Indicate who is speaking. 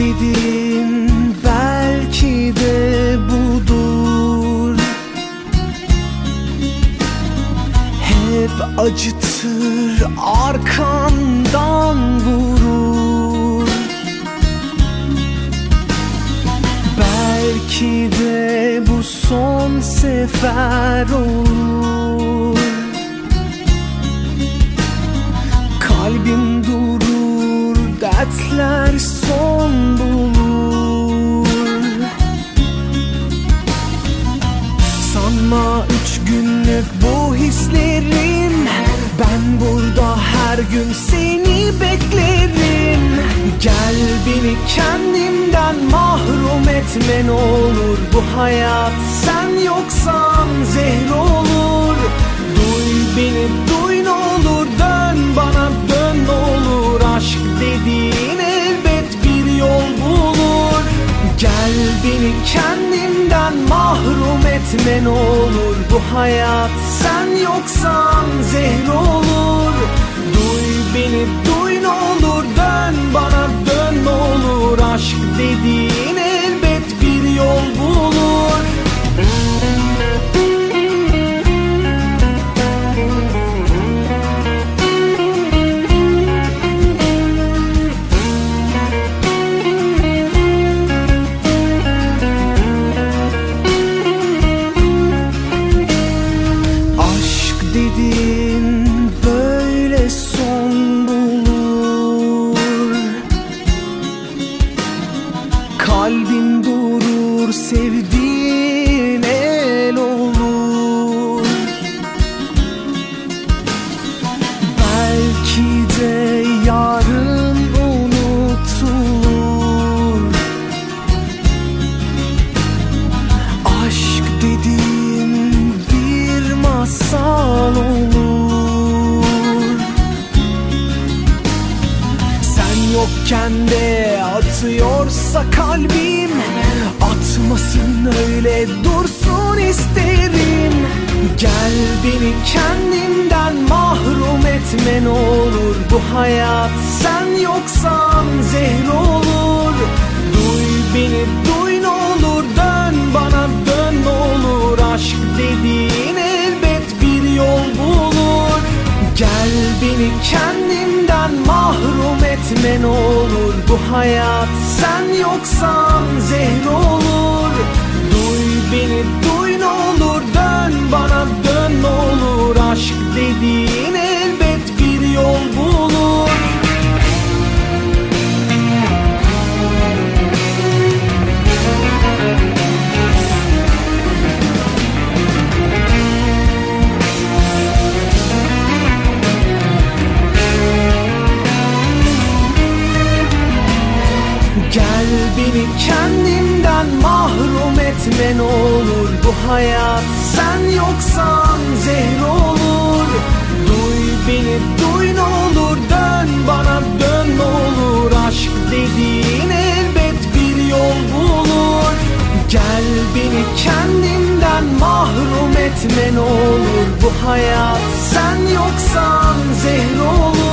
Speaker 1: Dedin belki de budur. Hep acıtır arkandan vurur. Belki de bu son sefer olur. Dertler son bulur. Sanma üç günlük bu hislerim Ben burada her gün seni beklerim. Gel beni kendimden mahrum etme ne olur. Bu hayat sen yoksan kendimden mahrum etme ne olur Bu hayat. Sen yoksan yokken de atıyorsa kalbim Atmasın öyle dursun isterim. Gel beni kendimden mahrum etme ne olur. Bu hayat sen yoksan zehir olur. Duy beni duy ne olur. Dön bana dön ne olur. Aşk dediğin elbet bir yol bulur. Gel beni kendimden etme ne olur Bu hayat? Sen yoksan zehir olur. Duy beni duy ne olur. Dön bana beni kendimden mahrum etme ne olur. Bu hayat sen yoksan zehir olur. Duy beni duy ne olur. Dön bana dön ne olur. Aşk dediğin elbet bir yol bulur. Gel beni kendimden mahrum etme ne olur. Bu hayat sen yoksan zehir olur